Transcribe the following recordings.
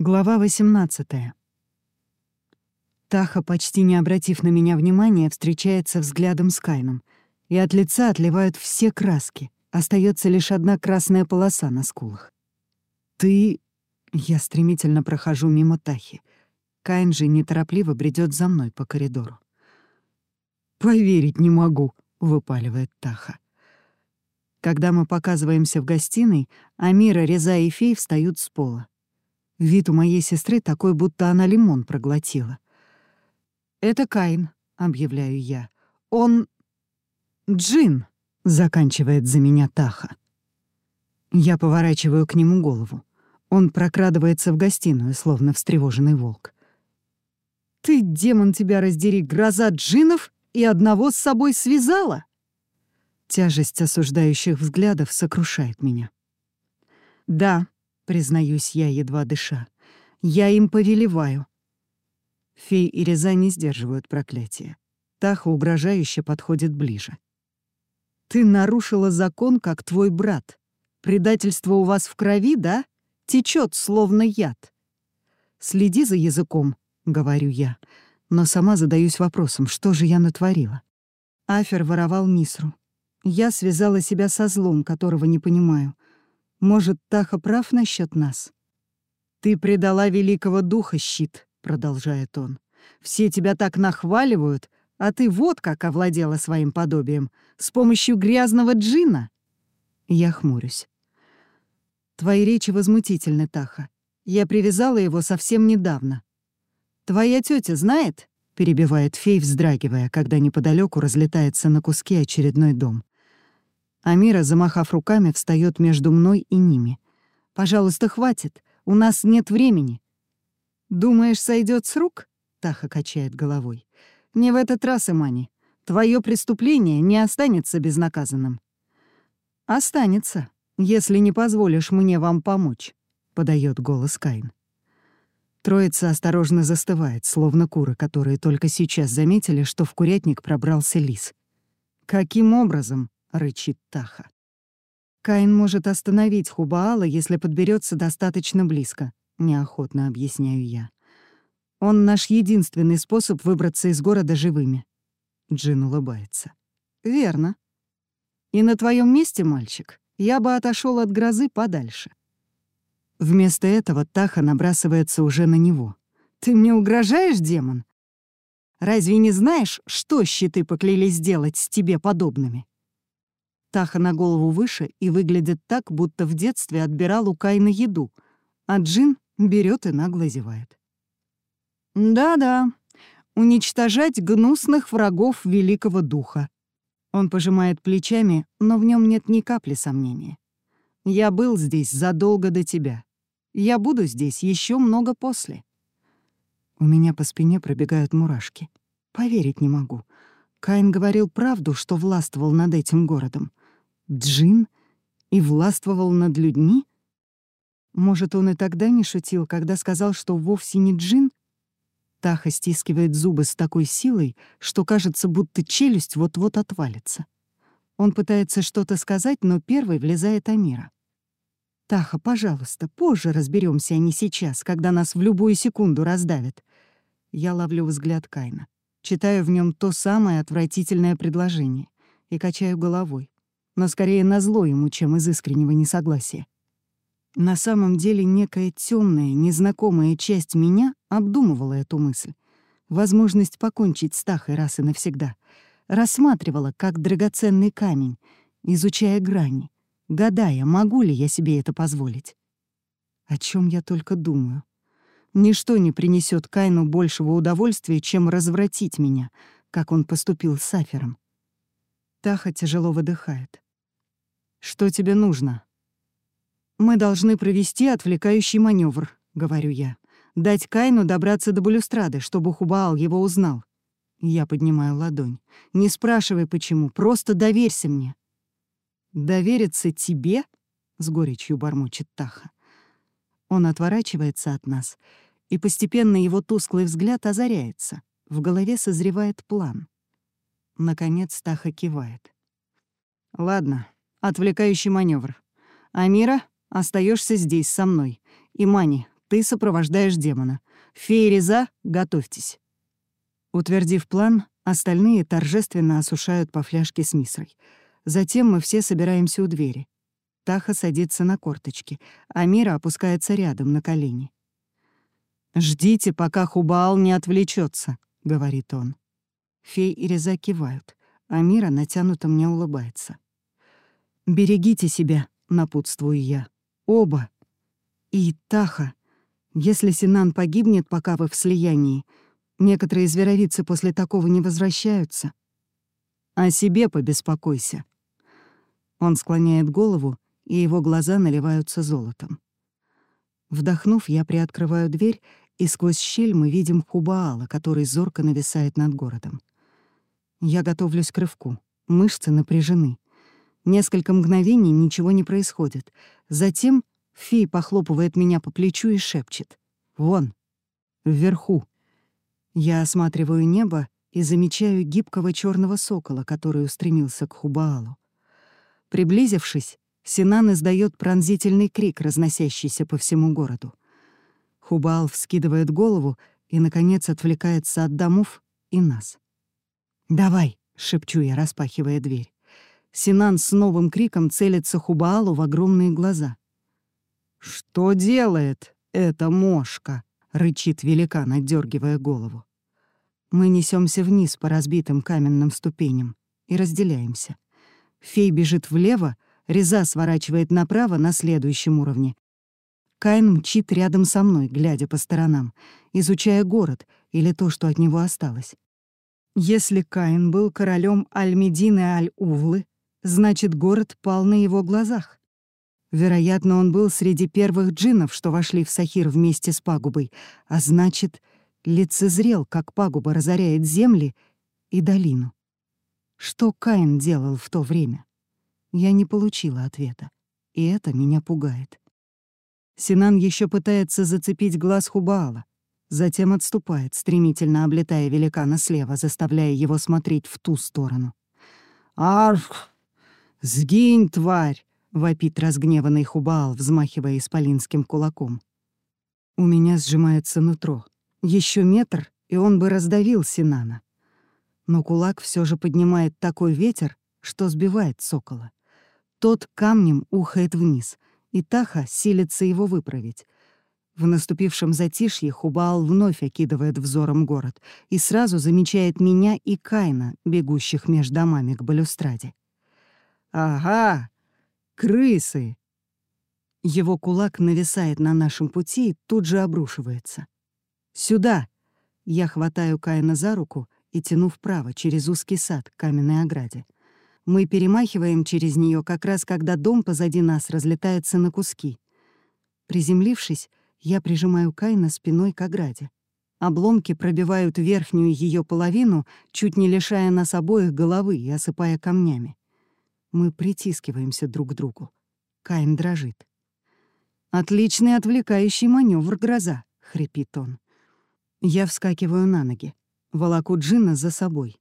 Глава 18. Таха, почти не обратив на меня внимания, встречается взглядом с Кайном, и от лица отливают все краски. Остается лишь одна красная полоса на скулах. «Ты...» Я стремительно прохожу мимо Тахи. Кайн же неторопливо бредет за мной по коридору. «Поверить не могу», — выпаливает Таха. Когда мы показываемся в гостиной, Амира, Реза и Фей встают с пола. Вид у моей сестры такой, будто она лимон проглотила. «Это Каин», — объявляю я. «Он... Джин», — заканчивает за меня Таха. Я поворачиваю к нему голову. Он прокрадывается в гостиную, словно встревоженный волк. «Ты, демон, тебя раздери, гроза джинов, и одного с собой связала?» Тяжесть осуждающих взглядов сокрушает меня. «Да», признаюсь я, едва дыша. Я им повелеваю. Фей и Реза не сдерживают проклятия. Таха угрожающе подходит ближе. «Ты нарушила закон, как твой брат. Предательство у вас в крови, да? Течет, словно яд. Следи за языком», — говорю я, но сама задаюсь вопросом, что же я натворила. Афер воровал Мисру. Я связала себя со злом, которого не понимаю — может, Таха прав насчет нас? «Ты предала великого духа, щит», — продолжает он. «Все тебя так нахваливают, а ты вот как овладела своим подобием, с помощью грязного джина». Я хмурюсь. «Твои речи возмутительны, Таха. Я привязала его совсем недавно». «Твоя тетя знает?» — перебивает фей, вздрагивая, когда неподалеку разлетается на куски очередной дом. Амира, замахав руками, встает между мной и ними. «Пожалуйста, хватит. У нас нет времени». «Думаешь, сойдет с рук?» — Таха качает головой. «Не в этот раз, Имани. Твое преступление не останется безнаказанным». «Останется, если не позволишь мне вам помочь», — подает голос Каин. Троица осторожно застывает, словно куры, которые только сейчас заметили, что в курятник пробрался лис. «Каким образом?» — рычит Таха. «Каин может остановить Хубаала, если подберется достаточно близко», — неохотно объясняю я. «Он наш единственный способ выбраться из города живыми». Джин улыбается. «Верно. И на твоем месте, мальчик, я бы отошел от грозы подальше». Вместо этого Таха набрасывается уже на него. «Ты мне угрожаешь, демон? Разве не знаешь, что щиты поклялись сделать с тебе подобными?» Таха на голову выше и выглядит так, будто в детстве отбирал у Кайна еду, а Джин берет и нагло зевает. «Да-да, уничтожать гнусных врагов Великого Духа». Он пожимает плечами, но в нем нет ни капли сомнения. «Я был здесь задолго до тебя. Я буду здесь еще много после». У меня по спине пробегают мурашки. Поверить не могу. Каин говорил правду, что властвовал над этим городом. Джин? И властвовал над людьми? Может, он и тогда не шутил, когда сказал, что вовсе не Джин? Таха стискивает зубы с такой силой, что кажется, будто челюсть вот-вот отвалится. Он пытается что-то сказать, но первый влезает Амира. «Таха, пожалуйста, позже разберемся, а не сейчас, когда нас в любую секунду раздавят». Я ловлю взгляд Кайна, читаю в нем то самое отвратительное предложение и качаю головой но скорее назло ему, чем из искреннего несогласия. На самом деле некая темная, незнакомая часть меня обдумывала эту мысль. Возможность покончить с Тахой раз и навсегда. Рассматривала как драгоценный камень, изучая грани, гадая, могу ли я себе это позволить. О чем я только думаю. Ничто не принесет Кайну большего удовольствия, чем развратить меня, как он поступил с Сафером. Таха тяжело выдыхает. Что тебе нужно? Мы должны провести отвлекающий маневр, говорю я. Дать Кайну добраться до балюстрады, чтобы Хубаал его узнал. Я поднимаю ладонь. Не спрашивай, почему, просто доверься мне. Довериться тебе? С горечью бормочет Таха. Он отворачивается от нас, и постепенно его тусклый взгляд озаряется. В голове созревает план. Наконец Таха кивает. «Ладно, Отвлекающий маневр. Амира, остаешься здесь со мной. И Мани, ты сопровождаешь демона. Фея Реза, готовьтесь». Утвердив план, остальные торжественно осушают по фляжке с мисрой. Затем мы все собираемся у двери. Таха садится на корточки, а Мира опускается рядом на колени. «Ждите, пока Хубаал не отвлечется, говорит он. Фей и Реза кивают, а Мира натянуто мне улыбается. «Берегите себя», — напутствую я. «Оба. И Таха. Если Синан погибнет, пока вы в слиянии, некоторые зверовицы после такого не возвращаются. О себе побеспокойся». Он склоняет голову, и его глаза наливаются золотом. Вдохнув, я приоткрываю дверь, и сквозь щель мы видим Хубаала, который зорко нависает над городом. Я готовлюсь к рывку. Мышцы напряжены. Несколько мгновений ничего не происходит. Затем фей похлопывает меня по плечу и шепчет. «Вон, вверху». Я осматриваю небо и замечаю гибкого черного сокола, который устремился к Хубаалу. Приблизившись, Синан издает пронзительный крик, разносящийся по всему городу. Хубал вскидывает голову и, наконец, отвлекается от домов и нас. «Давай!» — шепчу я, распахивая дверь. Синан с новым криком целится Хубаалу в огромные глаза. «Что делает эта мошка?» — рычит великан, отдергивая голову. Мы несемся вниз по разбитым каменным ступеням и разделяемся. Фей бежит влево, Реза сворачивает направо на следующем уровне. Кайн мчит рядом со мной, глядя по сторонам, изучая город или то, что от него осталось. Если Каин был королем Аль-Медины Аль-Увлы, значит, город пал на его глазах. Вероятно, он был среди первых джиннов, что вошли в Сахир вместе с пагубой, а значит, лицезрел, как пагуба разоряет земли и долину. Что Каин делал в то время? Я не получила ответа, и это меня пугает. Синан еще пытается зацепить глаз Хубаала, затем отступает, стремительно облетая великана слева, заставляя его смотреть в ту сторону. «Арх! Сгинь, тварь!» — вопит разгневанный Хубаал, взмахивая исполинским кулаком. У меня сжимается нутро. Еще метр, и он бы раздавил Синана. Но кулак все же поднимает такой ветер, что сбивает сокола. Тот камнем ухает вниз, и Таха силится его выправить. В наступившем затишье Хубаал вновь окидывает взором город и сразу замечает меня и Кайна, бегущих между домами к балюстраде. «Ага, крысы!» Его кулак нависает на нашем пути и тут же обрушивается. «Сюда!» Я хватаю Кайна за руку и тяну вправо через узкий сад к каменной ограде. Мы перемахиваем через нее как раз когда дом позади нас разлетается на куски. Приземлившись, я прижимаю Кайна спиной к ограде. Обломки пробивают верхнюю ее половину, чуть не лишая нас обоих головы и осыпая камнями. Мы притискиваемся друг к другу. Кайн дрожит. «Отличный отвлекающий маневр гроза», — хрипит он. Я вскакиваю на ноги, волоку Джина за собой.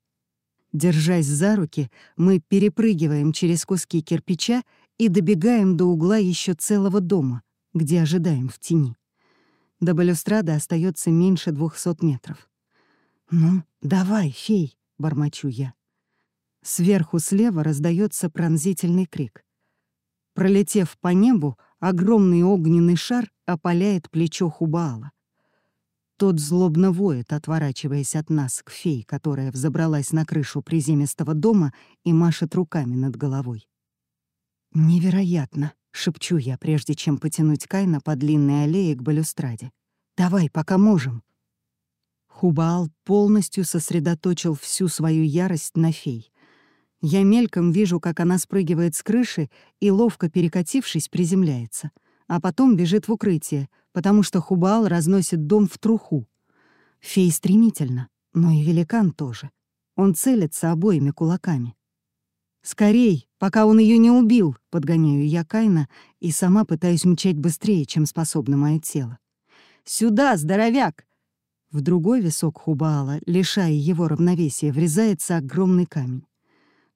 Держась за руки, мы перепрыгиваем через куски кирпича и добегаем до угла еще целого дома, где ожидаем в тени. До балюстрады остается меньше двухсот метров. «Ну, давай, фей!» — бормочу я. Сверху слева раздается пронзительный крик. Пролетев по небу, огромный огненный шар опаляет плечо Хубаала. Тот злобно воет, отворачиваясь от нас к фей, которая взобралась на крышу приземистого дома и машет руками над головой. «Невероятно!» — шепчу я, прежде чем потянуть Кайна по длинной аллее к балюстраде. «Давай, пока можем!» Хубаал полностью сосредоточил всю свою ярость на фей. Я мельком вижу, как она спрыгивает с крыши и, ловко перекатившись, приземляется, а потом бежит в укрытие, потому что Хубал разносит дом в труху. Фей стремительно, но и великан тоже. Он целится обоими кулаками. «Скорей, пока он ее не убил!» — подгоняю я Кайна и сама пытаюсь мчать быстрее, чем способно мое тело. «Сюда, здоровяк!» В другой висок Хубаала, лишая его равновесия, врезается огромный камень.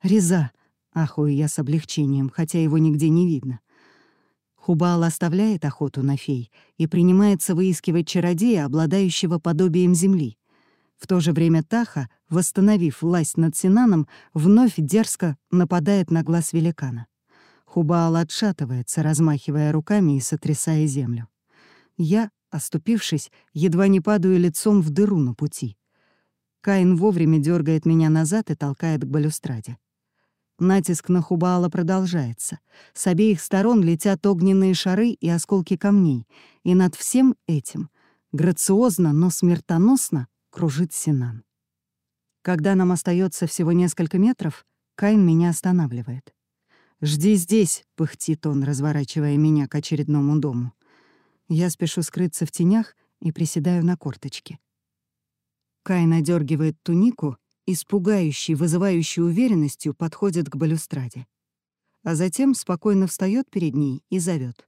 «Реза!» — ахую я с облегчением, хотя его нигде не видно — Хубаал оставляет охоту на фей и принимается выискивать чародея, обладающего подобием земли. В то же время Таха, восстановив власть над Синаном, вновь дерзко нападает на глаз великана. Хубаал отшатывается, размахивая руками и сотрясая землю. Я, оступившись, едва не падаю лицом в дыру на пути. Каин вовремя дергает меня назад и толкает к балюстраде. Натиск на Хубаала продолжается. С обеих сторон летят огненные шары и осколки камней, и над всем этим, грациозно, но смертоносно, кружит Синан. Когда нам остается всего несколько метров, Каин меня останавливает. «Жди здесь», — пыхтит он, разворачивая меня к очередному дому. Я спешу скрыться в тенях и приседаю на корточки. Каин одергивает тунику и с пугающей, вызывающей уверенностью подходит к балюстраде. А затем спокойно встает перед ней и зовет: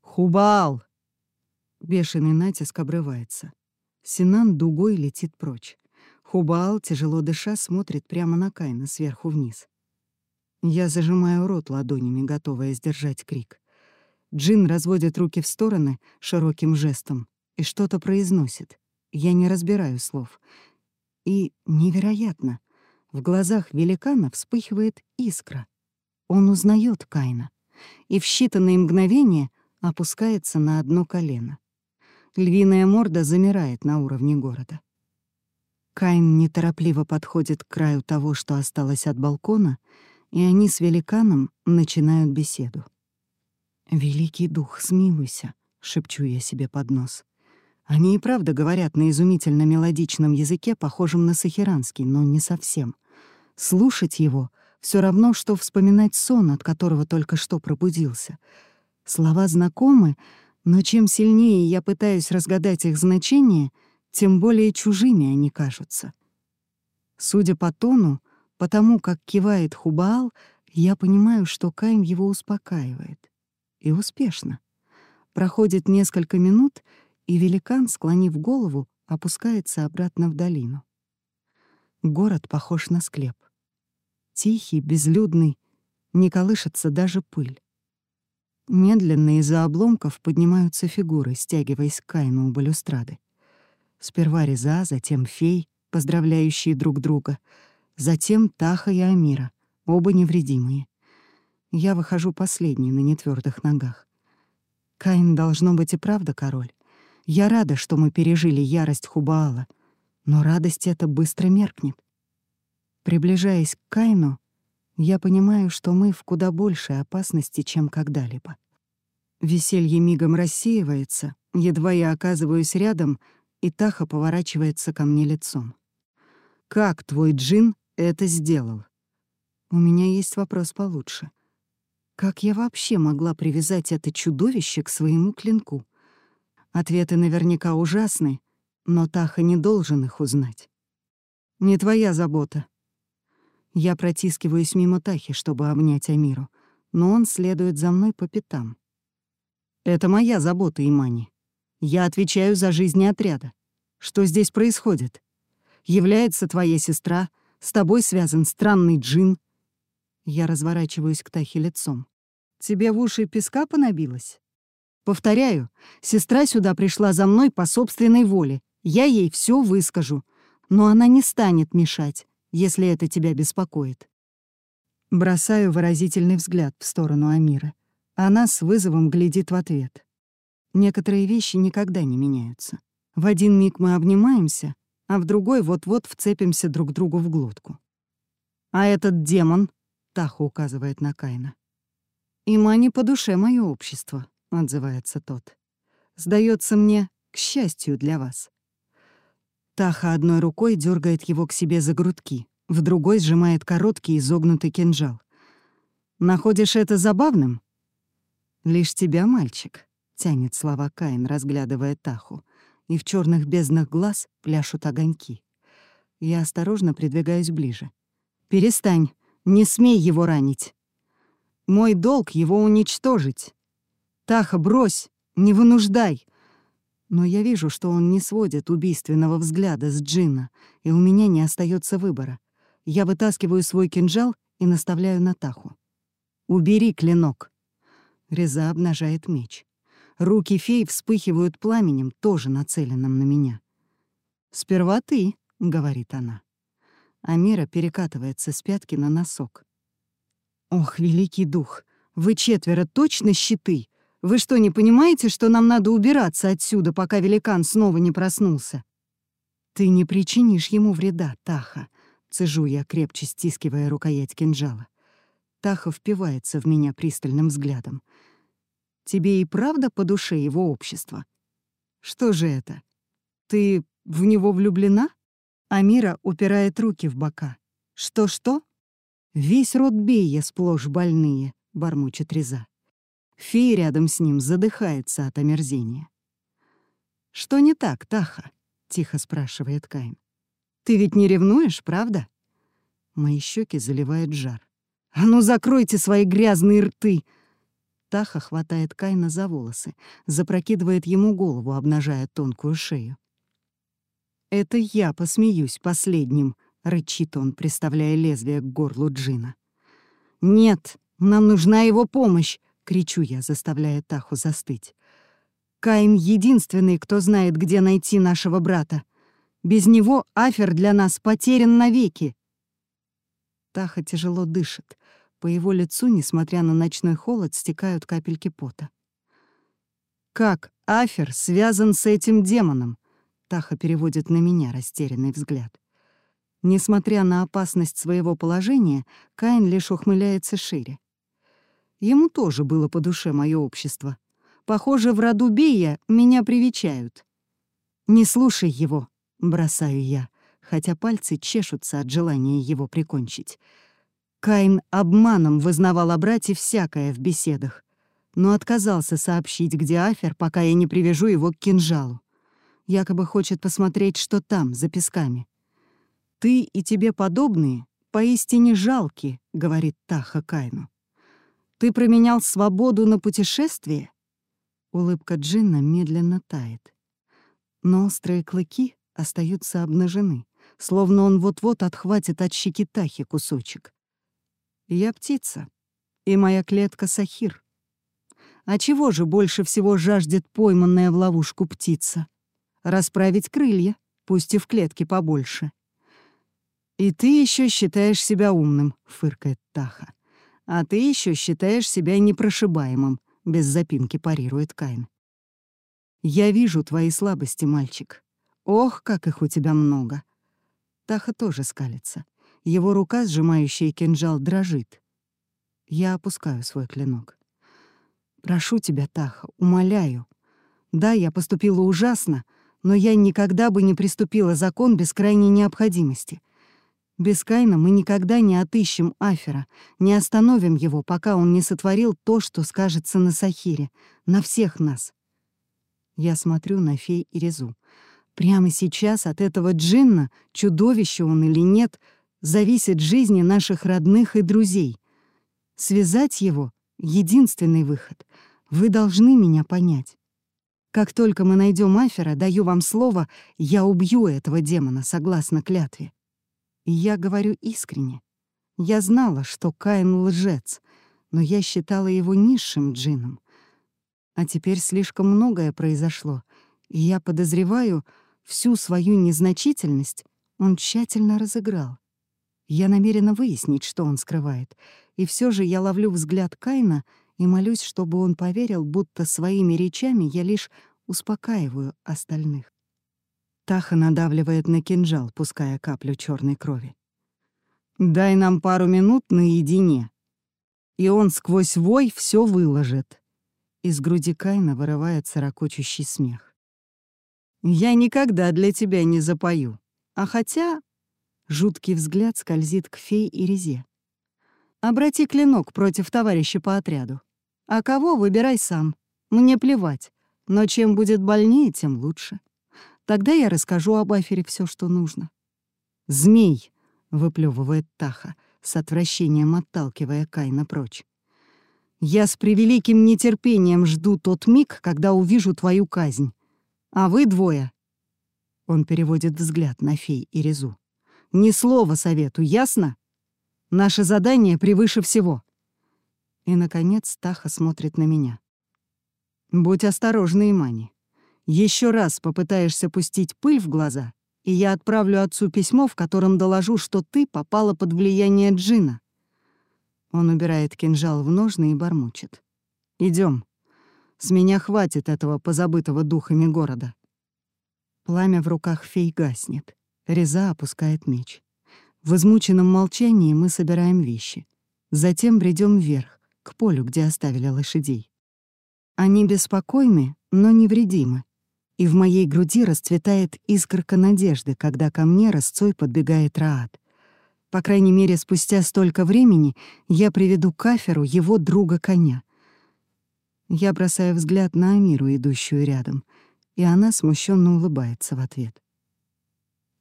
«Хубал!» Бешеный натиск обрывается. Синан дугой летит прочь. Хубал, тяжело дыша, смотрит прямо на Кайна сверху вниз. Я зажимаю рот ладонями, готовая сдержать крик. Джин разводит руки в стороны широким жестом и что-то произносит. Я не разбираю слов. И невероятно, в глазах великана вспыхивает искра. Он узнает Кайна и в считанные мгновения опускается на одно колено. Львиная морда замирает на уровне города. Кайн неторопливо подходит к краю того, что осталось от балкона, и они с великаном начинают беседу. «Великий дух, смилуйся», — шепчу я себе под нос. Они и правда говорят на изумительно мелодичном языке, похожем на сахиранский, но не совсем. Слушать его — все равно, что вспоминать сон, от которого только что пробудился. Слова знакомы, но чем сильнее я пытаюсь разгадать их значение, тем более чужими они кажутся. Судя по тону, по тому, как кивает Хубаал, я понимаю, что Каин его успокаивает. И успешно. Проходит несколько минут — и великан, склонив голову, опускается обратно в долину. Город похож на склеп. Тихий, безлюдный, не колышется даже пыль. Медленно из-за обломков поднимаются фигуры, стягиваясь к Каину у балюстрады. Сперва Реза, затем Фей, поздравляющие друг друга, затем Таха и Амира, оба невредимые. Я выхожу последний на нетвёрдых ногах. Каин должно быть и правда король. Я рада, что мы пережили ярость Хубаала, но радость эта быстро меркнет. Приближаясь к Кайну, я понимаю, что мы в куда большей опасности, чем когда-либо. Веселье мигом рассеивается, едва я оказываюсь рядом, и Таха поворачивается ко мне лицом. «Как твой джин это сделал?» У меня есть вопрос получше. Как я вообще могла привязать это чудовище к своему клинку? Ответы наверняка ужасны, но Таха не должен их узнать. Не твоя забота. Я протискиваюсь мимо Тахи, чтобы обнять Амиру, но он следует за мной по пятам. Это моя забота, Имани. Я отвечаю за жизни отряда. Что здесь происходит? Является твоя сестра, с тобой связан странный джин. Я разворачиваюсь к Тахе лицом. Тебе в уши песка понабилось? Повторяю, сестра сюда пришла за мной по собственной воле. Я ей все выскажу. Но она не станет мешать, если это тебя беспокоит. Бросаю выразительный взгляд в сторону Амира. Она с вызовом глядит в ответ. Некоторые вещи никогда не меняются. В один миг мы обнимаемся, а в другой вот-вот вцепимся друг другу в глотку. «А этот демон», — Таха указывает на Кайна, — «има не по душе мое общество отзывается тот. Сдается мне, к счастью для вас. Таха одной рукой дергает его к себе за грудки, в другой сжимает короткий изогнутый кинжал. «Находишь это забавным?» «Лишь тебя, мальчик», — тянет слова Каин, разглядывая Таху, и в черных безднах глаз пляшут огоньки. Я осторожно придвигаюсь ближе. «Перестань, не смей его ранить. Мой долг — его уничтожить. «Таха, брось! Не вынуждай!» Но я вижу, что он не сводит убийственного взгляда с Джина, и у меня не остается выбора. Я вытаскиваю свой кинжал и наставляю на Таху. «Убери клинок!» Реза обнажает меч. Руки фей вспыхивают пламенем, тоже нацеленным на меня. «Сперва ты», — говорит она. Амира перекатывается с пятки на носок. «Ох, великий дух, вы четверо точно щиты? Вы что, не понимаете, что нам надо убираться отсюда, пока великан снова не проснулся?» «Ты не причинишь ему вреда, Таха», — цежу я, крепче стискивая рукоять кинжала. Таха впивается в меня пристальным взглядом. «Тебе и правда по душе его общество? Что же это? Ты в него влюблена?» Амира упирает руки в бока. «Что-что?» «Весь род Бея сплошь больные», — бормочет Реза. Фея рядом с ним задыхается от омерзения. «Что не так, Таха?» — тихо спрашивает Кайн. «Ты ведь не ревнуешь, правда?» Мои щеки заливает жар. «А ну закройте свои грязные рты!» Таха хватает Кайна за волосы, запрокидывает ему голову, обнажая тонкую шею. «Это я посмеюсь последним», — рычит он, приставляя лезвие к горлу Джина. «Нет, нам нужна его помощь!» — кричу я, заставляя Таху застыть. «Каин — единственный, кто знает, где найти нашего брата. Без него Афер для нас потерян навеки». Таха тяжело дышит. По его лицу, несмотря на ночной холод, стекают капельки пота. «Как Афер связан с этим демоном?» Таха переводит на меня растерянный взгляд. Несмотря на опасность своего положения, Каин лишь ухмыляется шире. Ему тоже было по душе мое общество. Похоже, в роду Бея меня привечают. «Не слушай его», — бросаю я, хотя пальцы чешутся от желания его прикончить. Каин обманом вызнавал о брате всякое в беседах, но отказался сообщить, где Афер, пока я не привяжу его к кинжалу якобы хочет посмотреть, что там, за песками. «Ты и тебе подобные поистине жалки», — говорит Таха Кайну. «Ты променял свободу на путешествие?» Улыбка Джинна медленно тает. Но острые клыки остаются обнажены, словно он вот-вот отхватит от щеки Тахи кусочек. «Я птица, и моя клетка — сахир. А чего же больше всего жаждет пойманная в ловушку птица? расправить крылья, пусть и в клетке побольше. «И ты еще считаешь себя умным», — фыркает Таха. «А ты еще считаешь себя непрошибаемым», — без запинки парирует Кайн. «Я вижу твои слабости, мальчик. Ох, как их у тебя много!» Таха тоже скалится. Его рука, сжимающая кинжал, дрожит. Я опускаю свой клинок. «Прошу тебя, Таха, умоляю. Да, я поступила ужасно, но я никогда бы не приступила закон без крайней необходимости. Без Кайна мы никогда не отыщем Афера, не остановим его, пока он не сотворил то, что скажется на Сахире, на всех нас. Я смотрю на фей и Резу. Прямо сейчас от этого джинна, чудовище он или нет, зависит жизни наших родных и друзей. Связать его — единственный выход. Вы должны меня понять. Как только мы найдем Афера, даю вам слово, я убью этого демона, согласно клятве. И я говорю искренне. Я знала, что Каин лжец, но я считала его низшим джином. А теперь слишком многое произошло, и я подозреваю, всю свою незначительность он тщательно разыграл. Я намерена выяснить, что он скрывает, и все же я ловлю взгляд Кайна — и молюсь, чтобы он поверил, будто своими речами я лишь успокаиваю остальных. Таха надавливает на кинжал, пуская каплю черной крови. «Дай нам пару минут наедине». И он сквозь вой все выложит. Из груди Кайна вырывается ракочущий смех. «Я никогда для тебя не запою. А хотя...» Жуткий взгляд скользит к фей и резе. Обрати клинок против товарища по отряду. А кого, выбирай сам. Мне плевать. Но чем будет больнее, тем лучше. Тогда я расскажу об Афере все, что нужно. «Змей!» — выплевывает Таха, с отвращением отталкивая Кайна прочь. «Я с превеликим нетерпением жду тот миг, когда увижу твою казнь. А вы двое...» Он переводит взгляд на фей и Резу. «Ни слова совету, ясно?» Наше задание превыше всего. И, наконец, Таха смотрит на меня. «Будь осторожна, Имани. Еще раз попытаешься пустить пыль в глаза, и я отправлю отцу письмо, в котором доложу, что ты попала под влияние Джина». Он убирает кинжал в ножны и бормочет. Идем. С меня хватит этого позабытого духами города». Пламя в руках фей гаснет. Реза опускает меч. В измученном молчании мы собираем вещи. Затем бредем вверх, к полю, где оставили лошадей. Они беспокойны, но невредимы. И в моей груди расцветает искорка надежды, когда ко мне росцой подбегает Раат. По крайней мере, спустя столько времени я приведу к Аферу его друга-коня. Я бросаю взгляд на Амиру, идущую рядом, и она смущенно улыбается в ответ.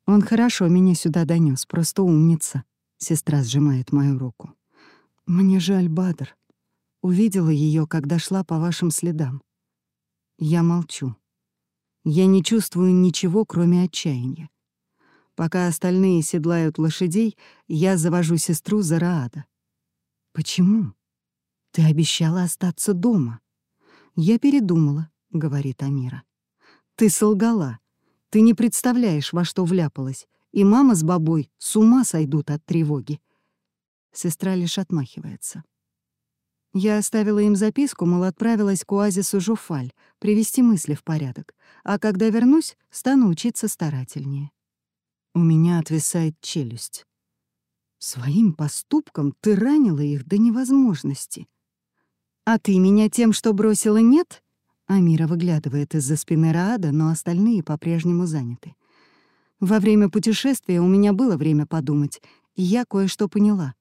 Он хорошо меня сюда донес, просто умница. Сестра сжимает мою руку. Мне жаль, Бадр. Увидела ее, когда шла по вашим следам. Я молчу. Я не чувствую ничего, кроме отчаяния. Пока остальные седлают лошадей, я завожу сестру за Раада. «Почему? Ты обещала остаться дома». «Я передумала», — говорит Амира. «Ты солгала. Ты не представляешь, во что вляпалась, и мама с бабой с ума сойдут от тревоги. Сестра лишь отмахивается. Я оставила им записку, мол, отправилась к оазису Жуфаль, привести мысли в порядок, а когда вернусь, стану учиться старательнее. У меня отвисает челюсть. Своим поступком ты ранила их до невозможности. А ты меня тем, что бросила, нет? Амира выглядывает из-за спины Раада, но остальные по-прежнему заняты. Во время путешествия у меня было время подумать, и я кое-что поняла.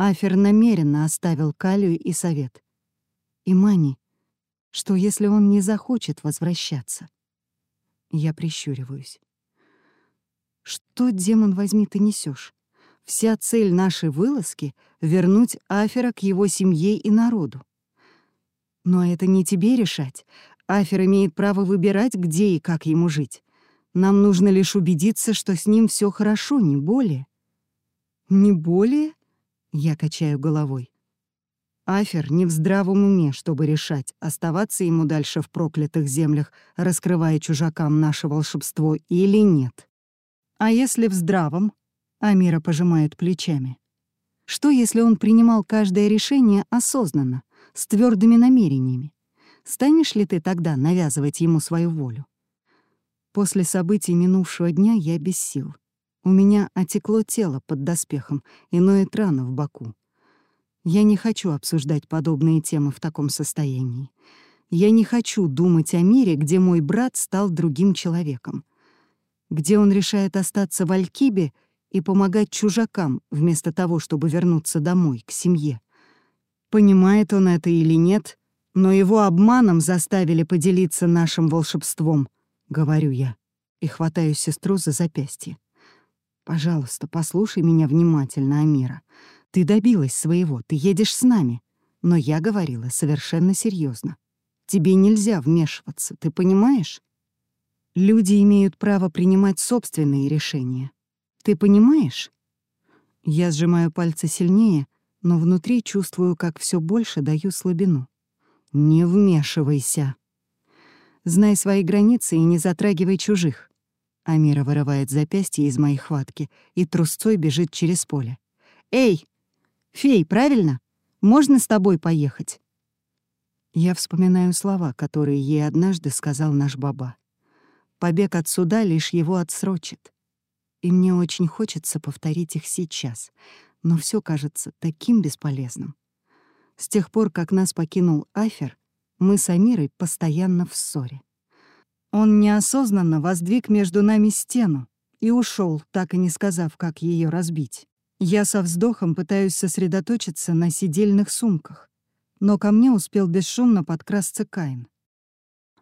Афер намеренно оставил Калию и совет. И Мани, что если он не захочет возвращаться? Я прищуриваюсь. Что, демон возьми, ты несешь? Вся цель нашей вылазки — вернуть Афера к его семье и народу. Но это не тебе решать. Афер имеет право выбирать, где и как ему жить. Нам нужно лишь убедиться, что с ним все хорошо, не более. Не более? Я качаю головой. Афер не в здравом уме, чтобы решать, оставаться ему дальше в проклятых землях, раскрывая чужакам наше волшебство, или нет. А если в здравом? Амира пожимает плечами. Что, если он принимал каждое решение осознанно? с твердыми намерениями. Станешь ли ты тогда навязывать ему свою волю? После событий минувшего дня я без сил. У меня отекло тело под доспехом и ноет рана в боку. Я не хочу обсуждать подобные темы в таком состоянии. Я не хочу думать о мире, где мой брат стал другим человеком. Где он решает остаться в Алькибе и помогать чужакам, вместо того, чтобы вернуться домой, к семье. Понимает он это или нет, но его обманом заставили поделиться нашим волшебством, говорю я, и хватаю сестру за запястье. Пожалуйста, послушай меня внимательно, Амира. Ты добилась своего, ты едешь с нами. Но я говорила совершенно серьезно. Тебе нельзя вмешиваться, ты понимаешь? Люди имеют право принимать собственные решения. Ты понимаешь? Я сжимаю пальцы сильнее — но внутри чувствую, как все больше даю слабину. «Не вмешивайся!» «Знай свои границы и не затрагивай чужих». Амира вырывает запястье из моей хватки и трусцой бежит через поле. «Эй! Фей, правильно? Можно с тобой поехать?» Я вспоминаю слова, которые ей однажды сказал наш баба. Побег от суда лишь его отсрочит. И мне очень хочется повторить их сейчас, но все кажется таким бесполезным. С тех пор, как нас покинул Афер, мы с Амирой постоянно в ссоре. Он неосознанно воздвиг между нами стену и ушел, так и не сказав, как ее разбить. Я со вздохом пытаюсь сосредоточиться на сидельных сумках, но ко мне успел бесшумно подкрасться Каин.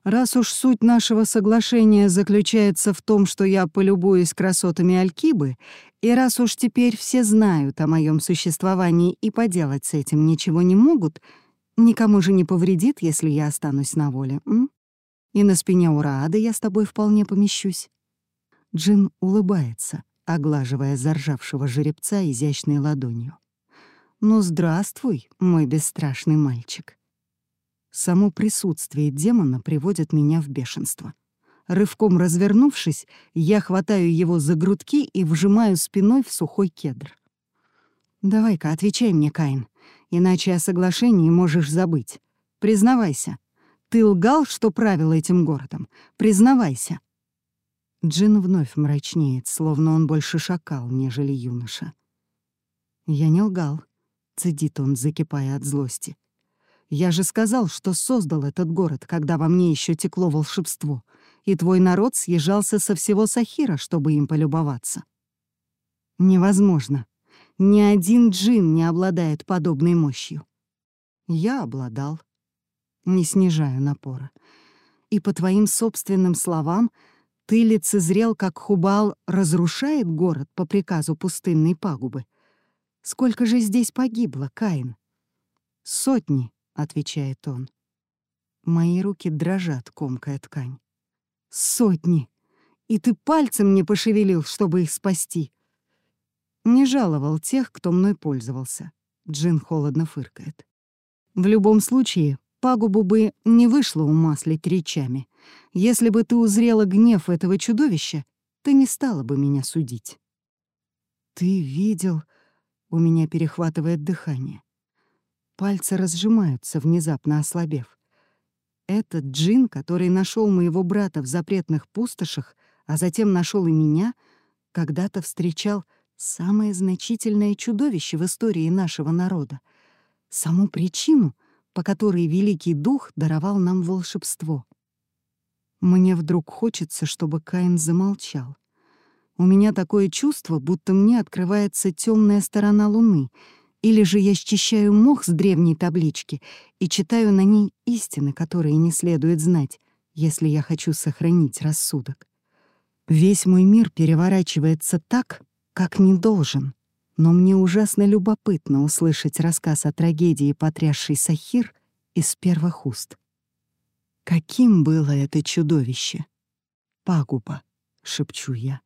Раз уж суть нашего соглашения заключается в том, что я полюбуюсь красотами Алькибы, и раз уж теперь все знают о моем существовании и поделать с этим ничего не могут, никому же не повредит, если я останусь на воле, м? И на спине Ураады я с тобой вполне помещусь. Джин улыбается, оглаживая заржавшего жеребца изящной ладонью. Ну, здравствуй, мой бесстрашный мальчик. Само присутствие демона приводит меня в бешенство. Рывком развернувшись, я хватаю его за грудки и вжимаю спиной в сухой кедр. «Давай-ка, отвечай мне, Каин, иначе о соглашении можешь забыть. Признавайся. Ты лгал, что правил этим городом. Признавайся». Джин вновь мрачнеет, словно он больше шакал, нежели юноша. «Я не лгал», — цедит он, закипая от злости. «Я же сказал, что создал этот город, когда во мне еще текло волшебство, и твой народ съезжался со всего Сахира, чтобы им полюбоваться». «Невозможно. Ни один джин не обладает подобной мощью». «Я обладал». Не снижаю напора. «И по твоим собственным словам, ты лицезрел, как Хубал разрушает город по приказу пустынной пагубы. Сколько же здесь погибло, Каин? Сотни, — отвечает он. Мои руки дрожат, комкая ткань. Сотни! И ты пальцем не пошевелил, чтобы их спасти. Не жаловал тех, кто мной пользовался. Джин холодно фыркает. В любом случае, пагубу бы не вышло умаслить речами. Если бы ты узрела гнев этого чудовища, ты не стала бы меня судить. Ты видел... У меня перехватывает дыхание. Пальцы разжимаются, внезапно ослабев. Этот джин, который нашел моего брата в запретных пустошах, а затем нашел и меня, когда-то встречал самое значительное чудовище в истории нашего народа, саму причину, по которой Великий Дух даровал нам волшебство. Мне вдруг хочется, чтобы Каин замолчал. У меня такое чувство, будто мне открывается темная сторона Луны, или же я счищаю мох с древней таблички и читаю на ней истины, которые не следует знать, если я хочу сохранить рассудок. Весь мой мир переворачивается так, как не должен, но мне ужасно любопытно услышать рассказ о трагедии, потрясшей Сахир, из первых уст. Каким было это чудовище? Пагуба, шепчу я.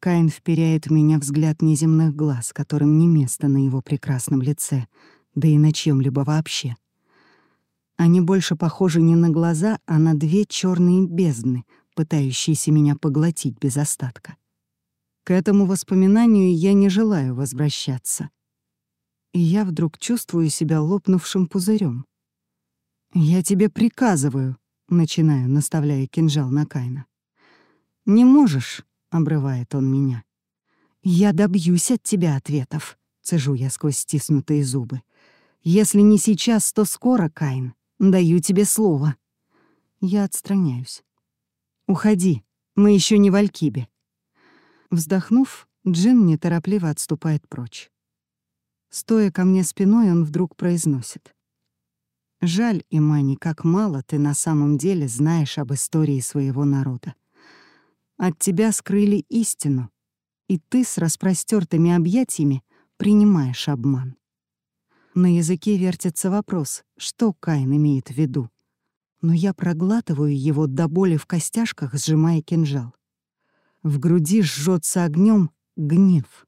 Каин вперяет в меня взгляд неземных глаз, которым не место на его прекрасном лице, да и на чьем-либо вообще. Они больше похожи не на глаза, а на две черные бездны, пытающиеся меня поглотить без остатка. К этому воспоминанию я не желаю возвращаться. И я вдруг чувствую себя лопнувшим пузырем. «Я тебе приказываю», — начинаю, наставляя кинжал на Кайна. «Не можешь», — обрывает он меня. «Я добьюсь от тебя ответов», — цежу я сквозь стиснутые зубы. «Если не сейчас, то скоро, Каин. Даю тебе слово». Я отстраняюсь. «Уходи, мы еще не в Алькибе». Вздохнув, Джин неторопливо отступает прочь. Стоя ко мне спиной, он вдруг произносит. «Жаль, Имани, как мало ты на самом деле знаешь об истории своего народа. От тебя скрыли истину, и ты с распростертыми объятиями принимаешь обман. На языке вертится вопрос, что Каин имеет в виду. Но я проглатываю его до боли в костяшках, сжимая кинжал. В груди жжется огнем гнев.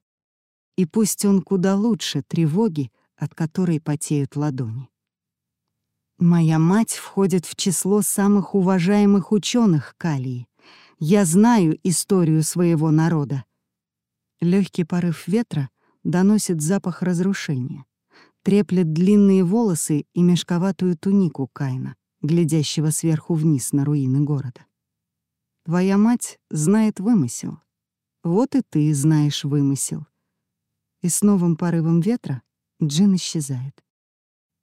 И пусть он куда лучше тревоги, от которой потеют ладони. Моя мать входит в число самых уважаемых ученых Калии. Я знаю историю своего народа. Легкий порыв ветра доносит запах разрушения, треплет длинные волосы и мешковатую тунику Кайна, глядящего сверху вниз на руины города. Твоя мать знает вымысел. Вот и ты знаешь вымысел. И с новым порывом ветра Джин исчезает.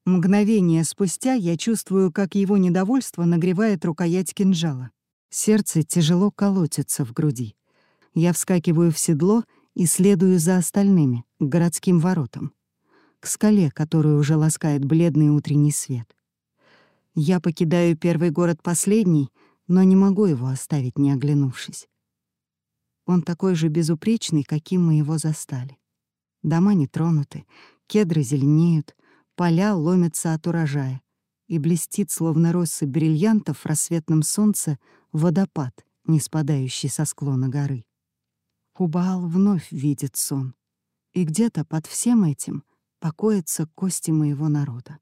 Мгновение спустя я чувствую, как его недовольство нагревает рукоять кинжала. Сердце тяжело колотится в груди. Я вскакиваю в седло и следую за остальными, к городским воротам. К скале, которую уже ласкает бледный утренний свет. Я покидаю первый город последний, но не могу его оставить, не оглянувшись. Он такой же безупречный, каким мы его застали. Дома не тронуты, кедры зеленеют, поля ломятся от урожая, и блестит, словно россыпь бриллиантов в рассветном солнце, водопад, не спадающий со склона горы. Хубаал вновь видит сон. И где-то под всем этим, покоятся кости моего народа.